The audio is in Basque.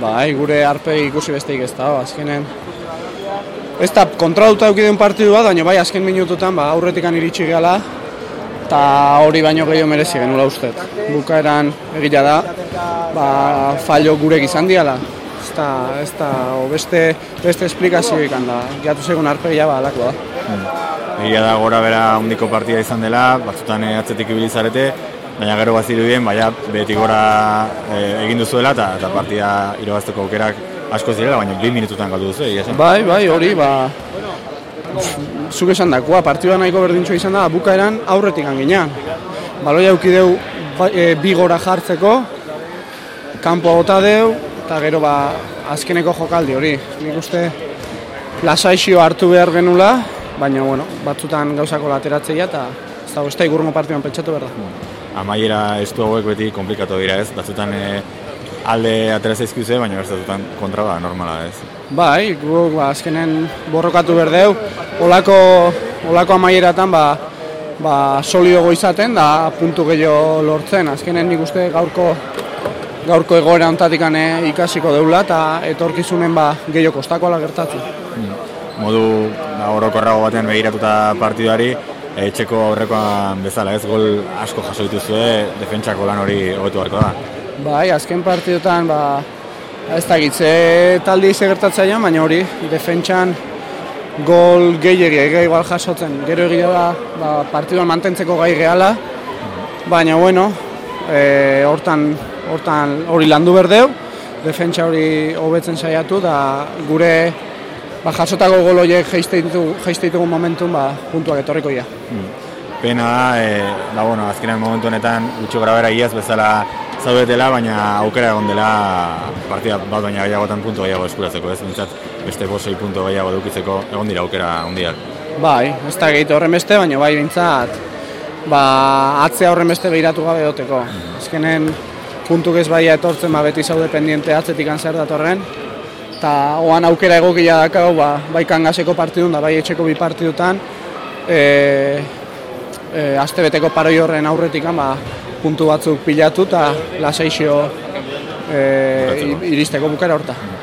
Bai, gure arpegi ikusi besteik ez da, azkenen. Ez da kontraduta eukideen partidu bat, baina bai azken minututan ba, aurretikan iritsi gala, eta hori baino gehiago merezi genula ustez. Bukaeran egila da, ba, fallo gurek izan diala. Ez da, ez da, o beste, beste esplikazio ikan da, gatu segun arpegia ba, alako da. Egia da gora bera handiko partida izan dela, batzutan eh, atzetik ibili zarete, baina gero bazirudien, baina behetik gora eh, egin duzuela eta, eta partida irabazteko aukerak asko zirela, baina bi minututan galdu duzu, egia. Bai, bai, hori, ba, zuk esan dakoa, partidua nahiko berdintxo izan da, bukaeran aurretik anginean. Baloia eukideu ba, e, bi gora jartzeko, kanpo gota deu, eta gero ba, azkeneko jokaldi hori. Nik uste lasaixio hartu behar genula, baina bueno, batzutan gauzako lateratzea eta ez da beste igurrengo partiduan pentsatu behar da. Amaiera estu hauek beti komplikatu dira ez, batzutan eh, alde atera zaizkizu, baina batzutan kontra ba, normala ez. Bai, gu ba, azkenen borrokatu berdeu, olako, olako amaieratan ba, ba, solido izaten da puntu gehiago lortzen. Azkenen nik uste gaurko gaurko egoera ontatik ikasiko deula eta etorkizunen ba, gehiago kostakoa gertatu. Modu ba, orokorrago batean begiratuta partiduari, etxeko aurrekoan bezala ez, gol asko jaso dituzue, defentsako lan hori hobetu beharko da. Bai, azken partidutan ba, ez da gitze taldi ize gertatzaian, baina hori, defentsan gol gehiagi ega igual jasotzen. Gero egia da, ba, partiduan mantentzeko gai gehala, baina bueno, e, hortan, hortan hori landu berdeu, defentsa hori hobetzen saiatu da gure ba, jasotako gol horiek jaiste ditugu, jaiste ditugu momentun ba, puntuak etorriko dira. Pena da, e, da bueno, azkenean momentu honetan gutxo grabera iaz bezala zaudetela, baina aukera egon dela partida bat baina gehiagotan puntu gehiago eskuratzeko, ez bintzat beste bosoi puntu gehiago dukitzeko egon dira aukera handiak. Bai, ez da gehitu horren beste, baina bai bintzat ba, atzea horren beste behiratu gabe duteko. Azkenen puntuk ez baia etortzen, ba, beti zaude pendiente atzetik zer datorren, eta oan aukera egokia dakau, ba, bai kangaseko partidun da, bai etxeko bi partidutan, e, e, aste beteko paroi horren aurretik ba, puntu batzuk pilatu eta lasaixio e, iristeko bukara horta.